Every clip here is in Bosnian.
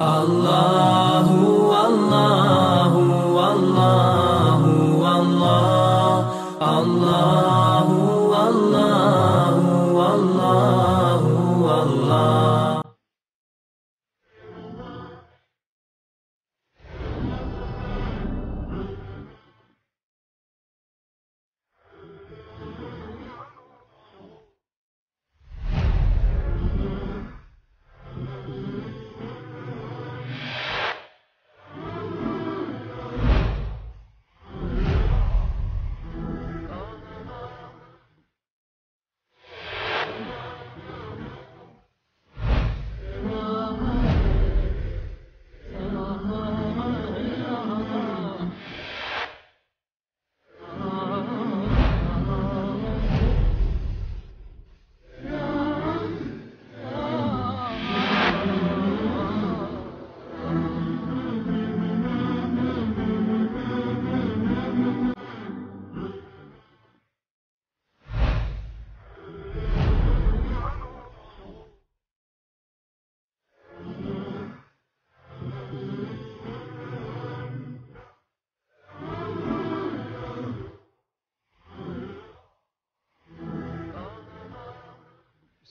Allahu, Allahu, Allahu, Allah, Allah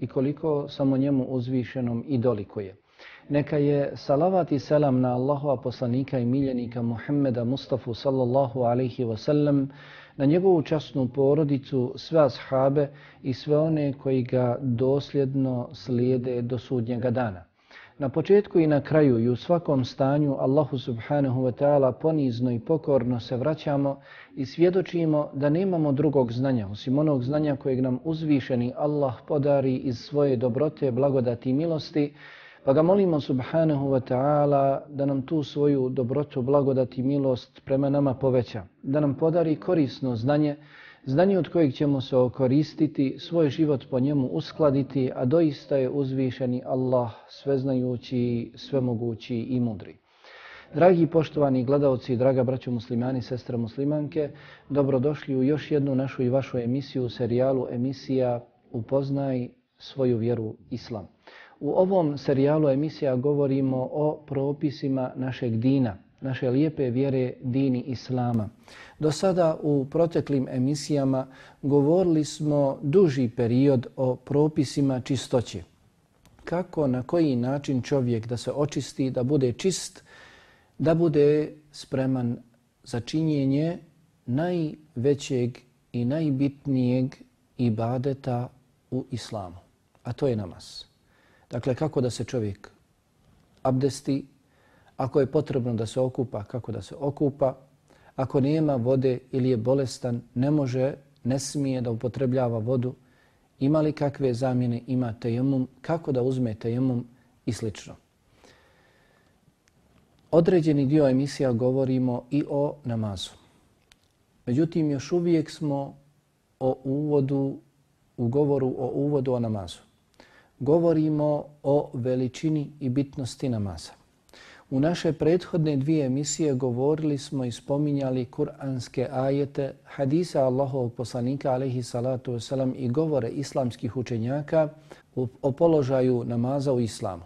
i koliko samo njemu uzvišenom i dolikuje. Neka je salavat i selam na Allahova poslanika i miljenika Muhammeda Mustafa sallallahu alaihi wa sallam, na njegovu časnu porodicu, sve ashabe i sve one koji ga dosljedno slijede do sudnjega dana. Na početku i na kraju i u svakom stanju Allahu subhanahu wa ta'ala ponizno i pokorno se vraćamo i svjedočimo da nemamo drugog znanja osim onog znanja kojeg nam uzvišeni Allah podari iz svoje dobrote, blagodati i milosti, pa ga molimo subhanahu wa ta'ala da nam tu svoju dobrotu, blagodati i milost prema nama poveća, da nam podari korisno znanje, znanje od kojeg ćemo se okoristiti, svoj život po njemu uskladiti, a doista je uzvišeni Allah sveznajući, svemogući i mudri. Dragi poštovani gledalci, draga braćo muslimani, sestre muslimanke, dobrodošli u još jednu našu i vašu emisiju, serijalu emisija Upoznaj svoju vjeru Islam. U ovom serijalu emisija govorimo o propisima našeg dina, naše lijepe vjere dini Islama. Do sada u proteklim emisijama govorili smo duži period o propisima čistoće. Kako, na koji način čovjek da se očisti, da bude čist, da bude spreman za činjenje najvećeg i najbitnijeg ibadeta u islamu, a to je namaz. Dakle, kako da se čovjek abdesti, ako je potrebno da se okupa, kako da se okupa, ako nema vode ili je bolestan, ne može, ne smije da upotrebljava vodu, ima li kakve zamjene, ima tejemum, kako da uzme tejemum i slično. Određeni dio emisija govorimo i o namazu. Međutim, još uvijek smo o uvodu, u govoru o uvodu o namazu. Govorimo o veličini i bitnosti namaza. U naše prethodne dvije emisije govorili smo i spominjali kuranske ajete, hadise Allahovog poslanika alaihi salatu wasalam i govore islamskih učenjaka o položaju namaza u islamu.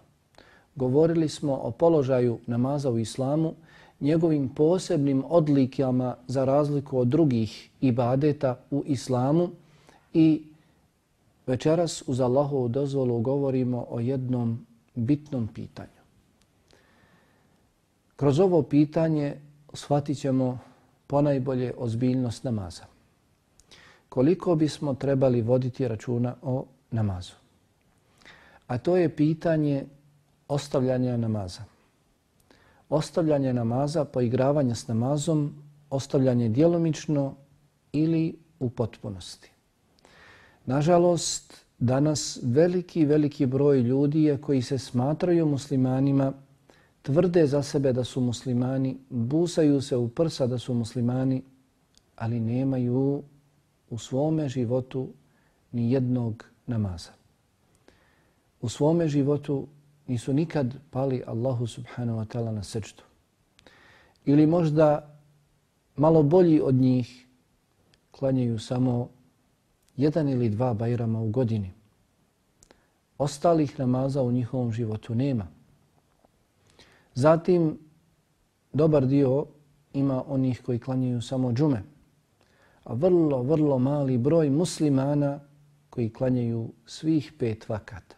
Govorili smo o položaju namaza u islamu, njegovim posebnim odlikama za razliku od drugih ibadeta u islamu i večeras uz Allahovu dozvolu govorimo o jednom bitnom pitanju. Kroz ovo pitanje shvatit ćemo ponajbolje ozbiljnost namaza. Koliko bismo trebali voditi računa o namazu? A to je pitanje ostavljanja namaza. Ostavljanje namaza, poigravanje s namazom, ostavljanje djelomično ili u potpunosti. Nažalost, danas veliki, veliki broj ljudi je koji se smatraju muslimanima tvrde za sebe da su muslimani, busaju se u prsa da su muslimani, ali nemaju u svome životu ni jednog namaza. U svome životu nisu nikad pali Allahu subhanahu wa ta'ala na srčtu. Ili možda malo bolji od njih klanjaju samo jedan ili dva bajrama u godini. Ostalih namaza u njihovom životu nema. Zatim, dobar dio ima onih koji klanjaju samo džume, a vrlo, vrlo mali broj muslimana koji klanjaju svih pet vakata.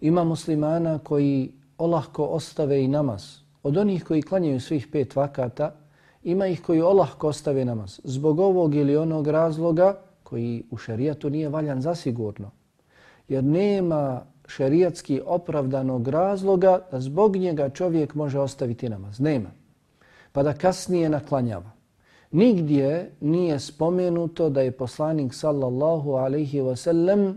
Ima muslimana koji olahko ostave i namaz. Od onih koji klanjaju svih pet vakata, ima ih koji olahko ostave namaz. Zbog ovog ili onog razloga koji u šerijatu nije valjan zasigurno. Jer nema šerijatski opravdanog razloga da zbog njega čovjek može ostaviti namaz. Nema. Pa da kasnije naklanjava. Nigdje nije spomenuto da je poslanik sallallahu alaihi wasallam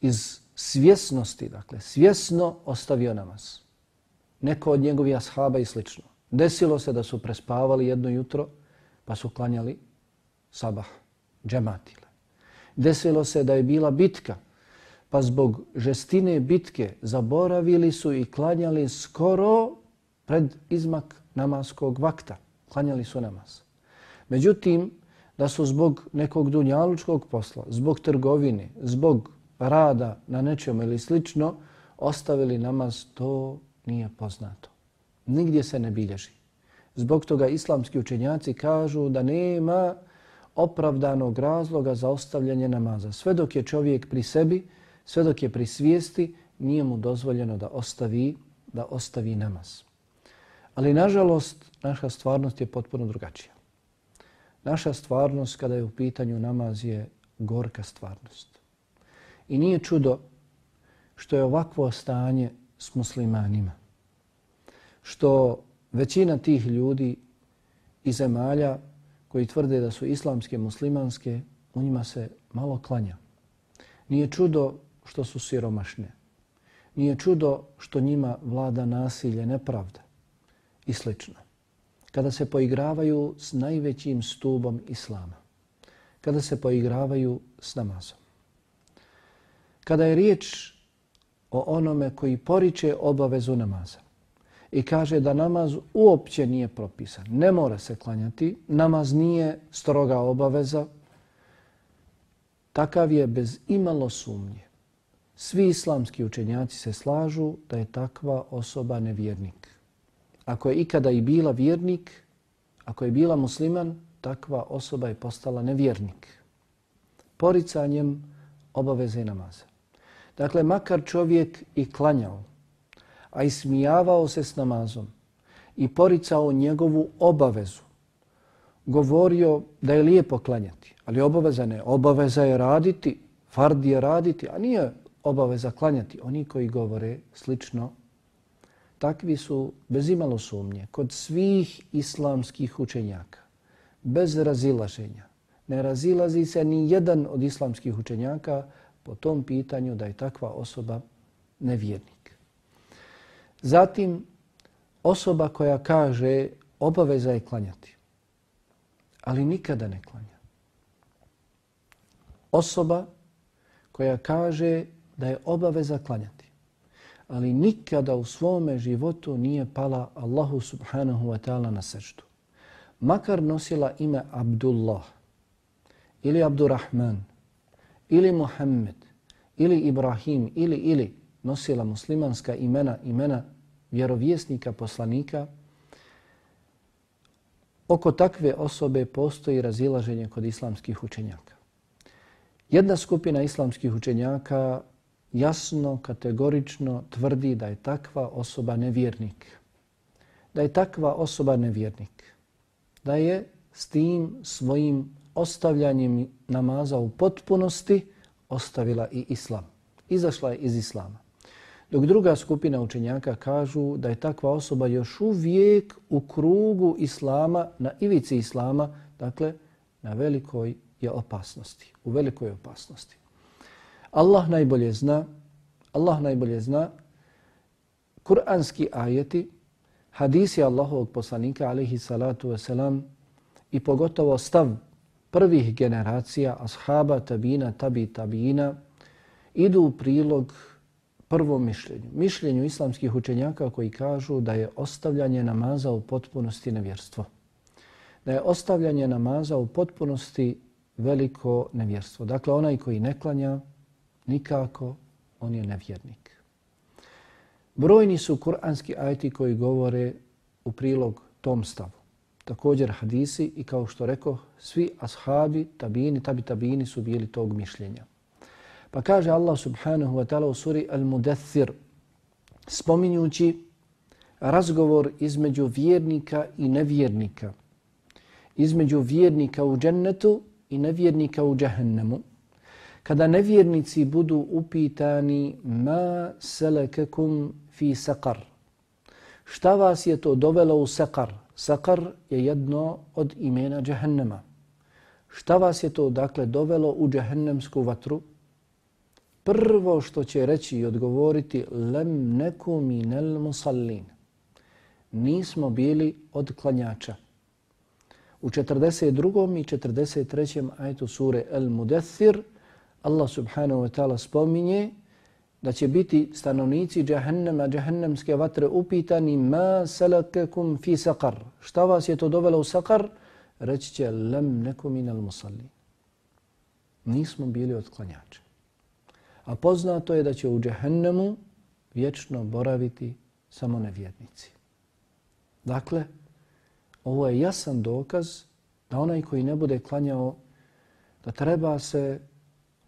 iz svjesnosti, dakle svjesno ostavio namaz. Neko od njegovih ashaba i slično. Desilo se da su prespavali jedno jutro pa su klanjali sabah, džematile. Desilo se da je bila bitka pa zbog žestine bitke zaboravili su i klanjali skoro pred izmak namaskog vakta. Klanjali su namaz. Međutim, da su zbog nekog dunjalučkog posla, zbog trgovine, zbog rada na nečem ili slično, ostavili namaz, to nije poznato. Nigdje se ne bilježi. Zbog toga islamski učenjaci kažu da nema opravdanog razloga za ostavljanje namaza. Sve dok je čovjek pri sebi, sve dok je pri svijesti, nije mu dozvoljeno da ostavi, da ostavi namaz. Ali nažalost, naša stvarnost je potpuno drugačija. Naša stvarnost kada je u pitanju namaz je gorka stvarnost. I nije čudo što je ovakvo stanje s muslimanima. Što većina tih ljudi i zemalja koji tvrde da su islamske, muslimanske, u njima se malo klanja. Nije čudo što su siromašne. Nije čudo što njima vlada nasilje, nepravda i slično. Kada se poigravaju s najvećim stubom Islama. Kada se poigravaju s namazom. Kada je riječ o onome koji poriče obavezu namaza i kaže da namaz uopće nije propisan, ne mora se klanjati, namaz nije stroga obaveza, takav je bez imalo sumnje Svi islamski učenjaci se slažu da je takva osoba nevjernik. Ako je ikada i bila vjernik, ako je bila musliman, takva osoba je postala nevjernik. Poricanjem obaveze namaza. Dakle, makar čovjek i klanjao, a ismijavao se s namazom i poricao njegovu obavezu, govorio da je lijepo klanjati, ali obaveza ne. Obaveza je raditi, fard je raditi, a nije obaveza klanjati. Oni koji govore slično, takvi su bez imalo sumnje kod svih islamskih učenjaka, bez razilaženja. Ne razilazi se ni jedan od islamskih učenjaka po tom pitanju da je takva osoba nevjernik. Zatim, osoba koja kaže obaveza je klanjati, ali nikada ne klanja. Osoba koja kaže da je obaveza klanjati. Ali nikada u svome životu nije pala Allahu subhanahu wa ta'ala na srđu. Makar nosila ime Abdullah ili Abdurrahman ili Muhammed ili Ibrahim ili ili nosila muslimanska imena, imena vjerovjesnika, poslanika, oko takve osobe postoji razilaženje kod islamskih učenjaka. Jedna skupina islamskih učenjaka jasno, kategorično tvrdi da je takva osoba nevjernik. Da je takva osoba nevjernik. Da je s tim svojim ostavljanjem namaza u potpunosti ostavila i islam. Izašla je iz islama. Dok druga skupina učenjaka kažu da je takva osoba još uvijek u krugu islama, na ivici islama, dakle na velikoj je opasnosti, u velikoj opasnosti. Allah najbolje zna, Allah najbolje zna, kuranski ajeti hadisi Allahovog poslanika alaihi salatu wasalam i pogotovo stav prvih generacija ashaba, tabina, tabi, tabina idu u prilog prvom mišljenju. Mišljenju islamskih učenjaka koji kažu da je ostavljanje namaza u potpunosti nevjerstvo. Da je ostavljanje namaza u potpunosti veliko nevjerstvo. Dakle, onaj koji ne klanja nikako, on je nevjernik. Brojni su kuranski ajti koji govore u prilog tom stavu. Također hadisi i kao što rekao, svi ashabi, tabini, tabi tabini su bili tog mišljenja. Pa kaže Allah subhanahu wa ta'ala u suri Al-Mudathir, spominjući razgovor između vjernika i nevjernika, između vjernika u džennetu i nevjernika u džahennemu, kada nevjernici budu upitani ma selekekum fi saqar. Šta vas je to dovelo u saqar? Saqar je jedno od imena džahennema. Šta vas je to dakle dovelo u džahennemsku vatru? Prvo što će reći i odgovoriti lem neku minel musallin. Nismo bili od klanjača. U 42. i 43. ajetu sure El Mudethir Allah subhanahu wa ta'ala spominje da će biti stanovnici džahennema, džahennemske vatre upitani ma salakakum fi saqar. Šta vas je to dovelo u saqar? Reći će lem neku minal musalli. Nismo bili od klanjača. A poznato je da će u džehennemu vječno boraviti samo nevjernici. Dakle, ovo je jasan dokaz da onaj koji ne bude klanjao, da treba se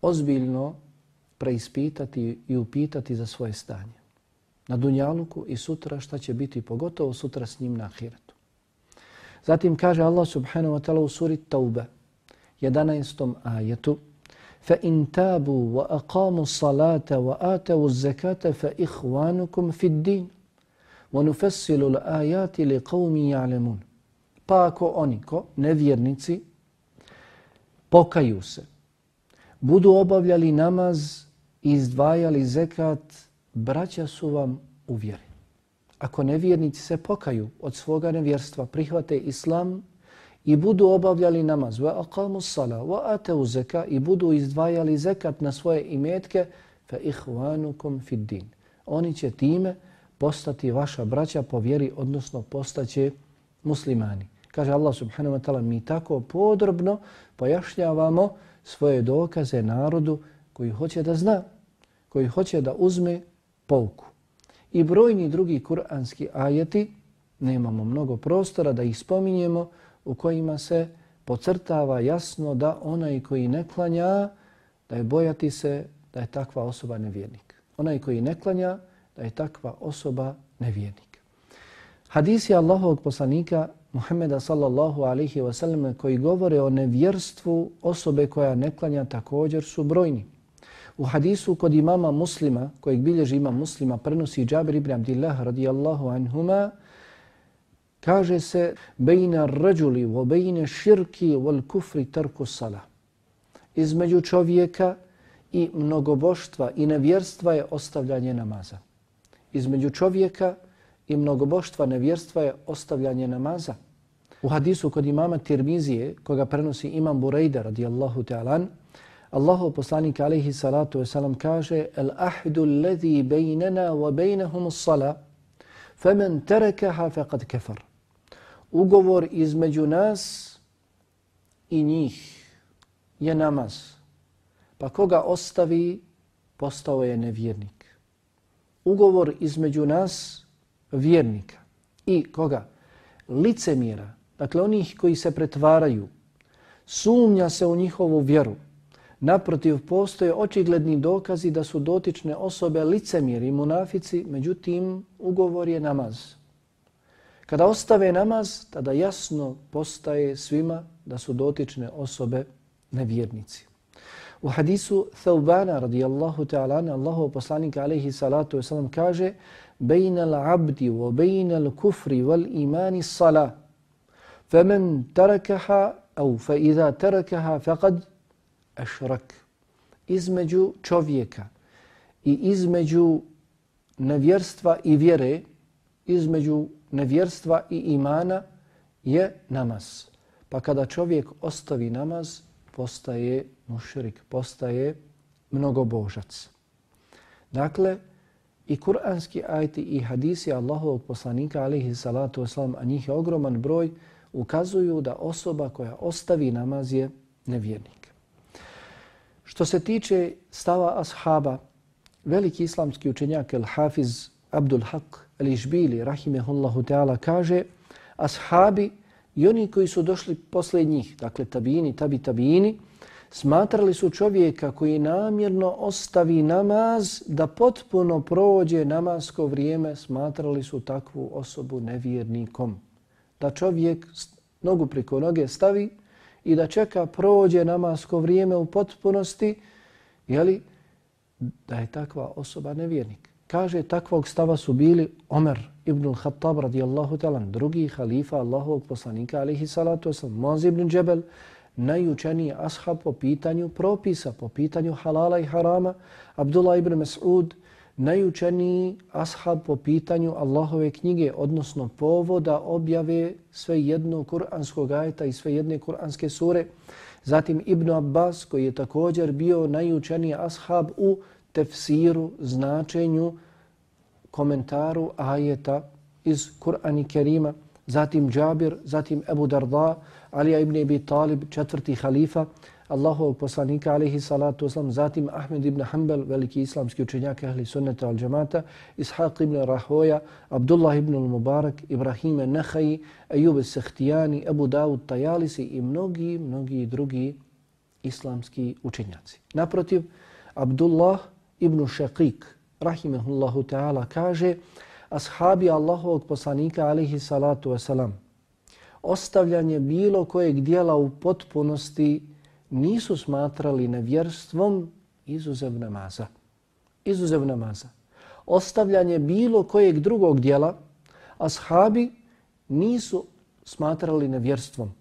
ozbiljno preispitati i upitati za svoje stanje. Na Dunjaluku i sutra šta će biti, pogotovo sutra s njim na Ahiretu. Zatim kaže Allah subhanahu wa ta'ala u suri Taube, 11. ajetu, فإن تابوا وأقاموا الصلاة وآتوا الزكاة فإخوانكم في الدين ونفصل الآيات لقوم يعلمون Pa ako oni, ko nevjernici, pokaju se, budu obavljali namaz i izdvajali zekat, braća su vam u vjeri. Ako nevjernici se pokaju od svoga nevjerstva, prihvate islam, i budu obavljali namaz, wa aqamu sala, wa ateu zaka i budu izdvajali zekat na svoje imetke, fa ihwanukum fid din. Oni će time postati vaša braća po vjeri, odnosno postaće muslimani. Kaže Allah subhanahu wa ta'ala, mi tako podrobno pojašnjavamo svoje dokaze narodu koji hoće da zna, koji hoće da uzme pouku. I brojni drugi kuranski ajeti, nemamo mnogo prostora da ih spominjemo, u kojima se pocrtava jasno da onaj koji ne klanja, da je bojati se da je takva osoba nevjernik. Onaj koji ne klanja, da je takva osoba nevjernik. Hadisi Allahovog poslanika Muhammeda sallallahu alihi wasallam koji govore o nevjerstvu osobe koja ne klanja također su brojni. U hadisu kod imama muslima, kojeg bilježi imam muslima, prenosi Džabir ibn Abdillah radijallahu anhuma, Kaže se bejna rađuli vo bejne širki vol kufri tarku sala. Između čovjeka i mnogoboštva i nevjerstva je ostavljanje namaza. Između čovjeka i mnogoboštva nevjerstva je ostavljanje namaza. U hadisu kod imama Tirmizije, koga prenosi imam Burejda radijallahu ta'alan, Allahu poslanik alaihi salatu wasalam kaže El ahdu ledhi bejnena wa bejnehum sala, femen terekaha faqad kefar ugovor između nas i njih je namaz. Pa koga ostavi, postao je nevjernik. Ugovor između nas, vjernika i koga? Licemira, dakle onih koji se pretvaraju, sumnja se u njihovu vjeru. Naprotiv, postoje očigledni dokazi da su dotične osobe licemiri, munafici, međutim, ugovor je namaz. Kada ostave namaz, tada jasno postaje svima da su dotične osobe nevjernici. U hadisu Thaubana radijallahu ta'ala, Allahov poslanika alaihi salatu wasalam kaže Bejna l'abdi wa bejna l'kufri wal imani salah فمن تركها أو فإذا تركها فقد أشرك. Između čovjeka i između nevjerstva i vjere, između nevjerstva i imana je namaz. Pa kada čovjek ostavi namaz, postaje mušrik, postaje mnogobožac. Dakle, i kuranski ajti i hadisi Allahovog poslanika alihi salatu wasalam, a njih je ogroman broj, ukazuju da osoba koja ostavi namaz je nevjernik. Što se tiče stava ashaba, veliki islamski učenjak el-Hafiz Abdul Haq el-Išbili, rahimehullahu ta'ala, kaže ashabi i oni koji su došli posle njih, dakle tabini, tabi tabini, smatrali su čovjeka koji namjerno ostavi namaz da potpuno prođe namasko vrijeme, smatrali su takvu osobu nevjernikom. Da čovjek nogu preko noge stavi i da čeka prođe namasko vrijeme u potpunosti, jeli, da je takva osoba nevjernik. Kaže, takvog stava su bili Omer ibn al-Khattab radijallahu talan, drugi halifa Allahovog poslanika alihi salatu wasalam, Moaz ibn Džebel, najučeniji ashab po pitanju propisa, po pitanju halala i harama, Abdullah ibn Mas'ud, najučeniji ashab po pitanju Allahove knjige, odnosno povoda objave sve jedno kuranskog ajeta i sve jedne kuranske sure. Zatim Ibn Abbas, koji je također bio najučeniji ashab u tefsiru, značenju, komentaru ajeta iz Kur'ani Kerima, zatim Džabir, zatim Ebu Darda, Alija ibn Abi Talib, četvrti halifa, Allahov poslanika alihi salatu wasalam, zatim Ahmed ibn Hanbal, veliki islamski učenjak ahli sunnata al džamata, Ishaq ibn Rahoja, Abdullah ibn al-Mubarak, Ibrahim Nehaji, Ejub Sehtijani, Ebu Dawud Tajalisi i mnogi, mnogi drugi islamski učenjaci. Naprotiv, Abdullah ibn Shaqiq, rahimehullahu ta'ala, kaže ashabi Allahovog poslanika alihi salatu wasalam, ostavljanje bilo kojeg dijela u potpunosti nisu smatrali nevjerstvom izuzev namaza. Izuzev namaza. Ostavljanje bilo kojeg drugog dijela ashabi nisu smatrali nevjerstvom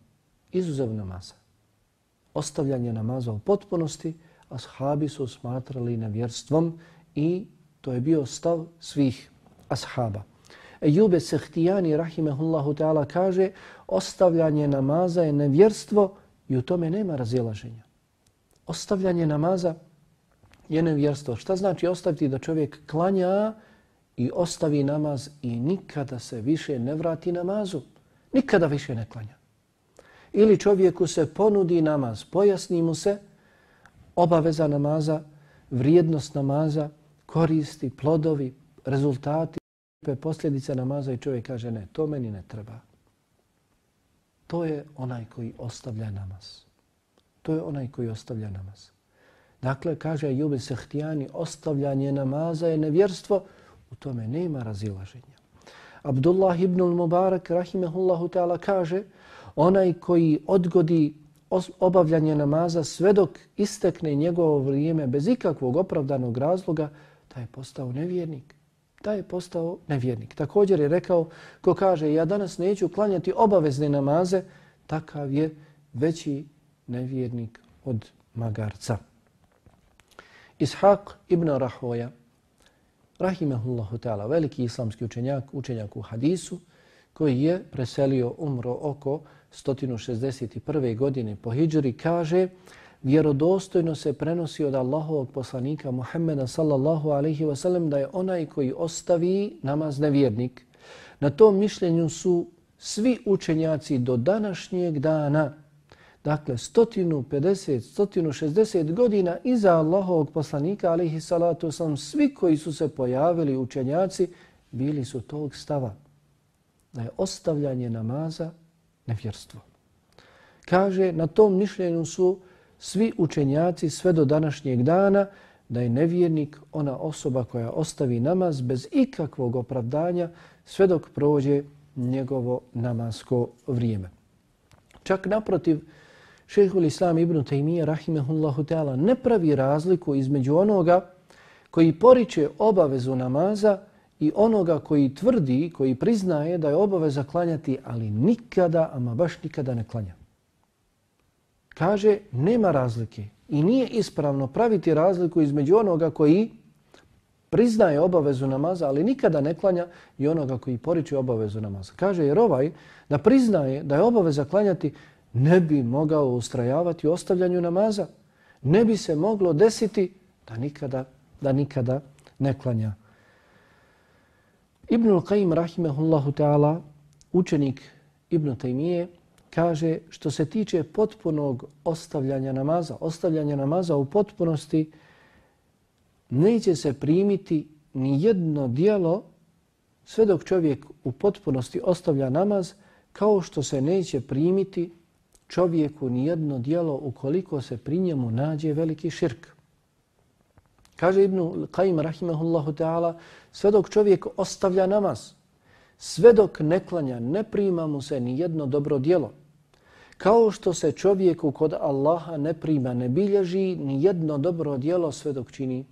izuzev namaza. Ostavljanje namaza u potpunosti ashabi su smatrali nevjerstvom i to je bio stav svih ashaba. Ejube Sehtijani, rahimehullahu ta'ala, kaže ostavljanje namaza je nevjerstvo i u tome nema razilaženja. Ostavljanje namaza je nevjerstvo. Šta znači ostaviti da čovjek klanja i ostavi namaz i nikada se više ne vrati namazu? Nikada više ne klanja. Ili čovjeku se ponudi namaz, pojasni mu se obaveza namaza, vrijednost namaza, koristi, plodovi, rezultati, posljedice namaza i čovjek kaže ne, to meni ne treba. To je onaj koji ostavlja namaz. To je onaj koji ostavlja namaz. Dakle, kaže Jube Sehtijani, ostavljanje namaza je nevjerstvo, u tome nema razilaženja. Abdullah ibn al-Mubarak, rahimehullahu ta'ala, kaže, onaj koji odgodi obavljanje namaza sve dok istekne njegovo vrijeme bez ikakvog opravdanog razloga, taj je postao nevjernik. Taj je postao nevjernik. Također je rekao, ko kaže, ja danas neću klanjati obavezne namaze, takav je veći nevjernik od magarca. Ishaq ibn Rahoja, rahimahullahu ta'ala, veliki islamski učenjak, učenjak u hadisu, koji je preselio umro oko 161. godine po hijđri, kaže vjerodostojno se prenosi od Allahovog poslanika Muhammeda sallallahu alaihi wasallam da je onaj koji ostavi namaz nevjernik. Na tom mišljenju su svi učenjaci do današnjeg dana, dakle 150, 160 godina iza Allahovog poslanika alaihi salatu wasallam, svi koji su se pojavili učenjaci bili su tog stava da je ostavljanje namaza nevjerstvo. Kaže, na tom mišljenju su svi učenjaci sve do današnjeg dana da je nevjernik ona osoba koja ostavi namaz bez ikakvog opravdanja sve dok prođe njegovo namasko vrijeme. Čak naprotiv, šehhul Islam ibn Taymiye rahimehullahu ta'ala ne pravi razliku između onoga koji poriče obavezu namaza i onoga koji tvrdi, koji priznaje da je obaveza klanjati, ali nikada, ama baš nikada ne klanja. Kaže, nema razlike i nije ispravno praviti razliku između onoga koji priznaje obavezu namaza, ali nikada ne klanja i onoga koji poriče obavezu namaza. Kaže jer ovaj da priznaje da je obaveza klanjati ne bi mogao ustrajavati u ostavljanju namaza. Ne bi se moglo desiti da nikada, da nikada ne klanja. Ibnul Qayyim rahimehullahu ta'ala, učenik Ibn Taymije, kaže što se tiče potpunog ostavljanja namaza, ostavljanja namaza u potpunosti, neće se primiti ni jedno dijelo sve dok čovjek u potpunosti ostavlja namaz, kao što se neće primiti čovjeku ni jedno dijelo ukoliko se pri njemu nađe veliki širk. Kaže Ibn Qayyim rahimahullahu ta'ala, sve dok čovjek ostavlja namaz, sve dok ne klanja, ne prima mu se ni jedno dobro dijelo. Kao što se čovjeku kod Allaha ne prima, ne bilježi ni jedno dobro djelo sve dok čini,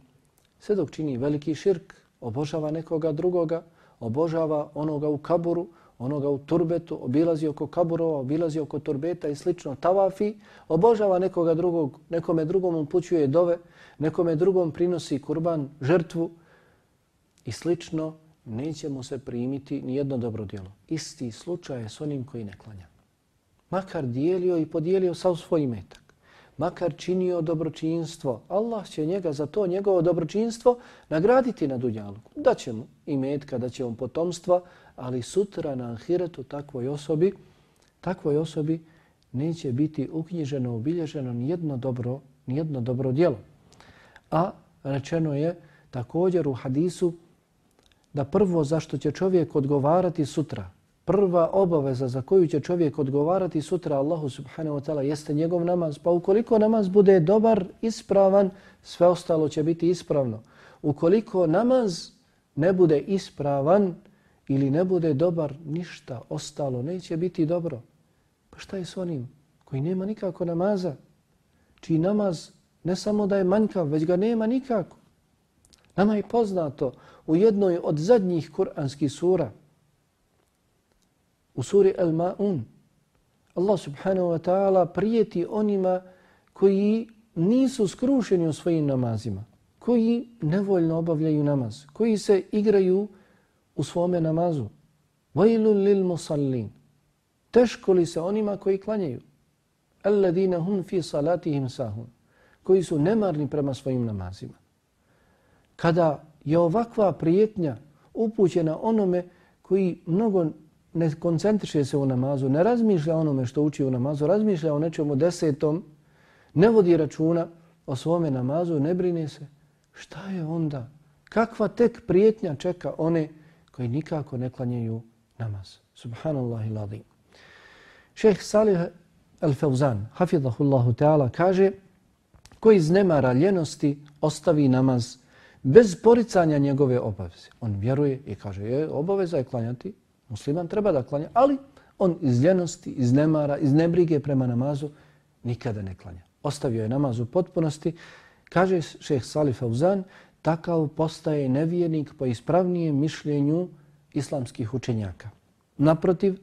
sve dok čini veliki širk, obožava nekoga drugoga, obožava onoga u kaburu, onoga u turbetu, obilazi oko kaburova, obilazi oko turbeta i slično, tavafi, obožava nekoga drugog, nekome drugom upućuje dove, nekome drugom prinosi kurban, žrtvu i slično, neće mu se primiti ni jedno dobro djelo. Isti slučaj je s onim koji ne klanja. Makar dijelio i podijelio sav svoj imetak, makar činio dobročinstvo, Allah će njega za to njegovo dobročinstvo nagraditi na dunjalku. Da će mu imetka, da će mu potomstva, ali sutra na ahiretu takvoj osobi, takvoj osobi neće biti uknjiženo, obilježeno nijedno dobro, nijedno dobro djelo. A rečeno je također u hadisu da prvo zašto će čovjek odgovarati sutra, prva obaveza za koju će čovjek odgovarati sutra Allahu subhanahu wa ta'ala jeste njegov namaz. Pa ukoliko namaz bude dobar, ispravan, sve ostalo će biti ispravno. Ukoliko namaz ne bude ispravan ili ne bude dobar, ništa ostalo neće biti dobro. Pa šta je s onim koji nema nikako namaza? Čiji namaz ne samo da je manjkav, već ga nema nikako. Nama je poznato u jednoj od zadnjih kuranskih sura, u suri Al-Ma'un, Allah subhanahu wa ta'ala prijeti onima koji nisu skrušeni u svojim namazima, koji nevoljno obavljaju namaz, koji se igraju u svome namazu. Vajlun lil musallin. Teško li se onima koji klanjaju? Alladina hum fi salatihim sahun. Koji su nemarni prema svojim namazima. Kada je ovakva prijetnja upućena onome koji mnogo ne koncentriše se u namazu, ne razmišlja onome što uči u namazu, razmišlja o nečemu desetom, ne vodi računa o svome namazu, ne brine se, šta je onda? Kakva tek prijetnja čeka one koji nikako ne klanjaju namaz? Subhanallah i ladim. Šeh Salih al-Fawzan, hafidahullahu ta'ala, kaže koji iz nemara ljenosti ostavi namaz bez poricanja njegove obaveze. On vjeruje i kaže, je, obaveza je klanjati, musliman treba da klanja, ali on iz ljenosti, iz nemara, iz nebrige prema namazu nikada ne klanja. Ostavio je namaz u potpunosti. Kaže šeheh Salih Fauzan, takav postaje nevjernik po ispravnijem mišljenju islamskih učenjaka. Naprotiv,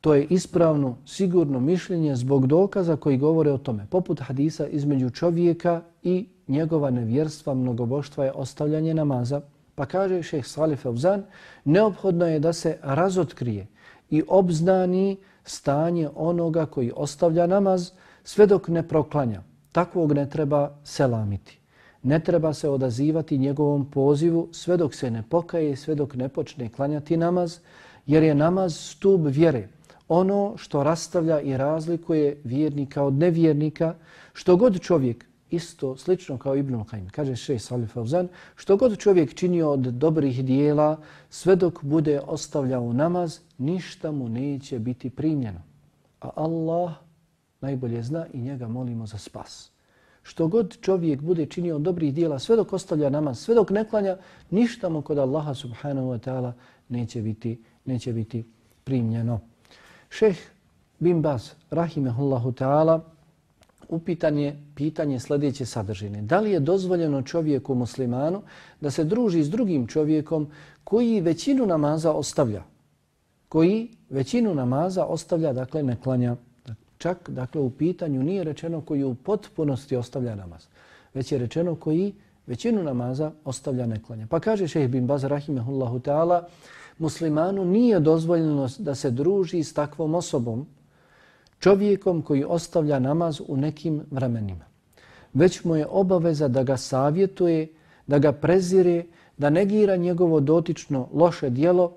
to je ispravno, sigurno mišljenje zbog dokaza koji govore o tome. Poput hadisa između čovjeka i njegova nevjerstva, mnogoboštva je ostavljanje namaza. Pa kaže šeheh Salih Fauzan, neophodno je da se razotkrije i obznani stanje onoga koji ostavlja namaz sve dok ne proklanja. Takvog ne treba selamiti. Ne treba se odazivati njegovom pozivu sve dok se ne pokaje, sve dok ne počne klanjati namaz, jer je namaz stub vjere. Ono što rastavlja i razlikuje vjernika od nevjernika, što god čovjek isto slično kao Ibn Qayyim. Kaže šejh Salih Fauzan, što god čovjek činio od dobrih dijela, sve dok bude ostavljao namaz, ništa mu neće biti primljeno. A Allah najbolje zna i njega molimo za spas. Što god čovjek bude činio od dobrih dijela, sve dok ostavlja namaz, sve dok ne klanja, ništa mu kod Allaha subhanahu wa ta'ala neće biti, neće biti primljeno. Šejh Bin Baz, rahimehullahu ta'ala, upitan je pitanje sljedeće sadržine. Da li je dozvoljeno čovjeku muslimanu da se druži s drugim čovjekom koji većinu namaza ostavlja? Koji većinu namaza ostavlja, dakle ne klanja. Čak dakle u pitanju nije rečeno koji u potpunosti ostavlja namaz, već je rečeno koji većinu namaza ostavlja ne klanja. Pa kaže šeheh bin Baz rahimehullahu ta'ala, muslimanu nije dozvoljeno da se druži s takvom osobom, čovjekom koji ostavlja namaz u nekim vremenima. Već mu je obaveza da ga savjetuje, da ga prezire, da negira njegovo dotično loše dijelo,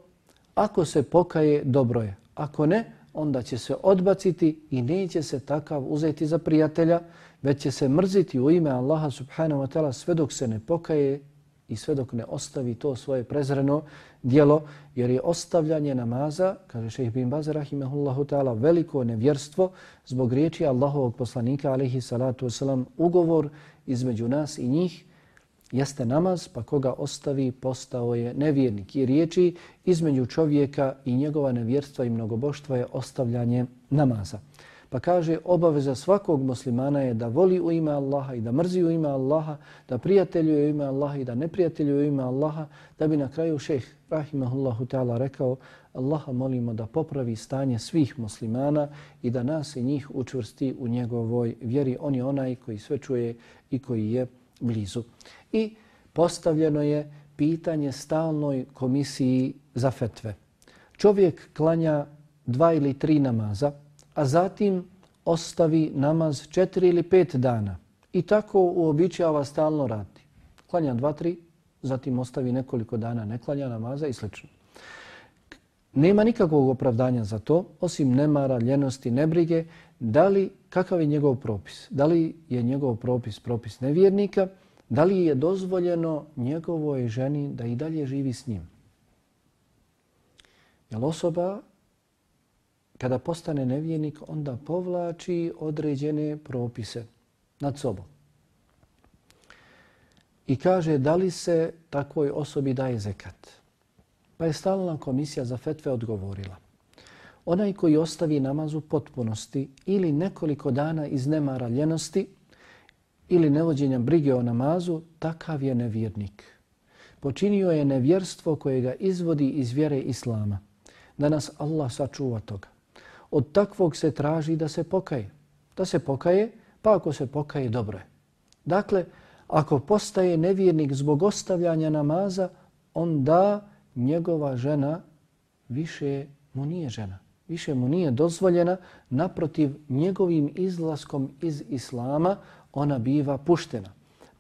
ako se pokaje, dobro je. Ako ne, onda će se odbaciti i neće se takav uzeti za prijatelja, već će se mrziti u ime Allaha subhanahu wa ta'ala sve dok se ne pokaje i sve dok ne ostavi to svoje prezreno dijelo, jer je ostavljanje namaza, kaže šeheh bin Baz rahimahullahu ta'ala, veliko nevjerstvo zbog riječi Allahovog poslanika alihi salatu wasalam, ugovor između nas i njih jeste namaz, pa koga ostavi postao je nevjernik. I riječi između čovjeka i njegova nevjerstva i mnogoboštva je ostavljanje namaza. Pa kaže obaveza svakog muslimana je da voli u ime Allaha i da mrzi u ime Allaha, da prijateljuje u ime Allaha i da ne prijateljuje u ime Allaha, da bi na kraju šeh Rahimahullahu ta'ala rekao Allaha molimo da popravi stanje svih muslimana i da nas i njih učvrsti u njegovoj vjeri. On je onaj koji sve čuje i koji je blizu. I postavljeno je pitanje stalnoj komisiji za fetve. Čovjek klanja dva ili tri namaza, a zatim ostavi namaz četiri ili pet dana i tako uobičava stalno radi. Klanja dva, tri, zatim ostavi nekoliko dana, ne klanja namaza i sl. Nema nikakvog opravdanja za to, osim nemara, ljenosti, nebrige, da li, kakav je njegov propis? Da li je njegov propis propis nevjernika? Da li je dozvoljeno njegovoj ženi da i dalje živi s njim? Jel osoba kada postane nevjernik, onda povlači određene propise nad sobom. I kaže da li se takvoj osobi daje zekat. Pa je stalna komisija za fetve odgovorila. Onaj koji ostavi namaz u potpunosti ili nekoliko dana iz nemara ljenosti ili nevođenja brige o namazu, takav je nevjernik. Počinio je nevjerstvo koje ga izvodi iz vjere Islama. Da nas Allah sačuva toga od takvog se traži da se pokaje. Da se pokaje, pa ako se pokaje, dobro je. Dakle, ako postaje nevjernik zbog ostavljanja namaza, onda njegova žena više mu nije žena. Više mu nije dozvoljena, naprotiv njegovim izlaskom iz Islama ona biva puštena.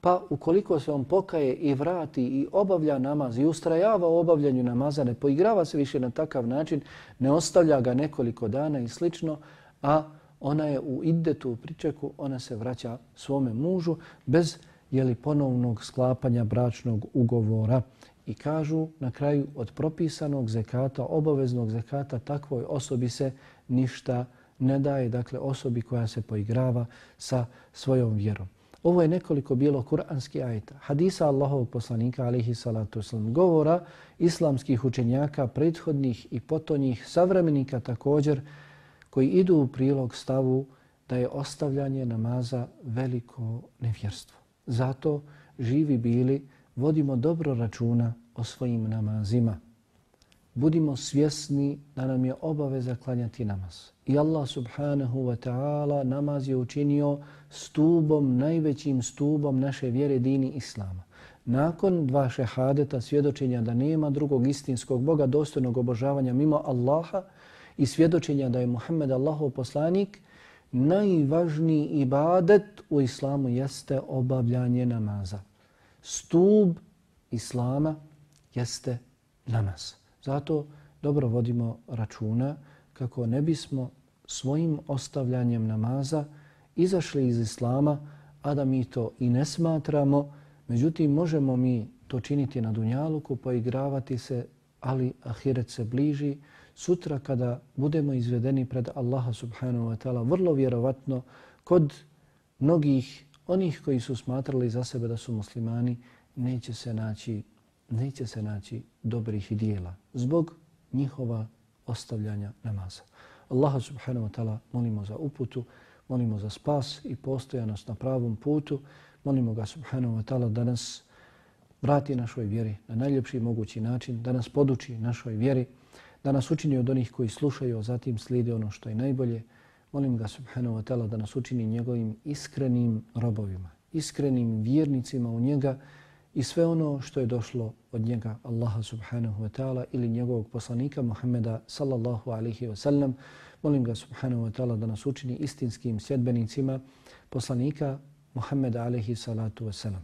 Pa ukoliko se on pokaje i vrati i obavlja namaz i ustrajava u obavljanju namaza, ne poigrava se više na takav način, ne ostavlja ga nekoliko dana i slično, a ona je u iddetu, u pričeku, ona se vraća svome mužu bez jeli, ponovnog sklapanja bračnog ugovora. I kažu na kraju od propisanog zekata, obaveznog zekata, takvoj osobi se ništa ne daje, dakle osobi koja se poigrava sa svojom vjerom. Ovo je nekoliko bilo kuranski ajeta. Hadisa Allahovog poslanika, alihi salatu wasalam, govora islamskih učenjaka, prethodnih i potonjih, savremenika također, koji idu u prilog stavu da je ostavljanje namaza veliko nevjerstvo. Zato živi bili, vodimo dobro računa o svojim namazima budimo svjesni da nam je obaveza klanjati namaz. I Allah subhanahu wa ta'ala namaz je učinio stubom, najvećim stubom naše vjere dini Islama. Nakon dva šehadeta svjedočenja da nema drugog istinskog Boga dostojnog obožavanja mimo Allaha i svjedočenja da je Muhammed Allahov poslanik, najvažniji ibadet u Islamu jeste obavljanje namaza. Stub Islama jeste namaz. Zato dobro vodimo računa kako ne bismo svojim ostavljanjem namaza izašli iz Islama, a da mi to i ne smatramo. Međutim, možemo mi to činiti na Dunjaluku, poigravati se, ali Ahiret se bliži. Sutra kada budemo izvedeni pred Allaha subhanahu wa ta'ala, vrlo vjerovatno kod mnogih onih koji su smatrali za sebe da su muslimani, neće se naći neće se naći dobrih dijela zbog njihova ostavljanja namaza. Allaha subhanahu wa ta'ala molimo za uputu, molimo za spas i postojanost na pravom putu. Molimo ga subhanahu wa ta'ala da nas vrati našoj vjeri na najljepši mogući način, da nas poduči našoj vjeri, da nas učini od onih koji slušaju, a zatim slijede ono što je najbolje. Molim ga subhanahu wa ta'ala da nas učini njegovim iskrenim robovima iskrenim vjernicima u njega i sve ono što je došlo od njega Allaha subhanahu wa ta'ala ili njegovog poslanika Muhammeda sallallahu alaihi wa sallam. Molim ga subhanahu wa ta'ala da nas učini istinskim sjedbenicima poslanika Muhammeda alaihi salatu wa sallam.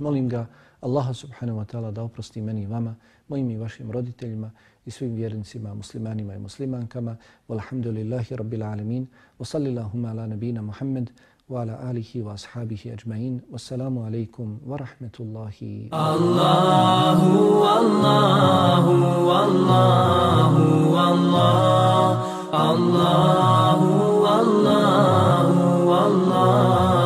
Molim ga Allaha subhanahu wa ta'ala da oprosti meni i vama, mojim i vašim roditeljima i svim vjernicima, muslimanima i muslimankama. Walhamdulillahi rabbil alamin. Wa sallilahuma ala nabina Muhammed وعلى آله وأصحابه أجمعين والسلام عليكم ورحمة الله الله والله والله والله الله والله والله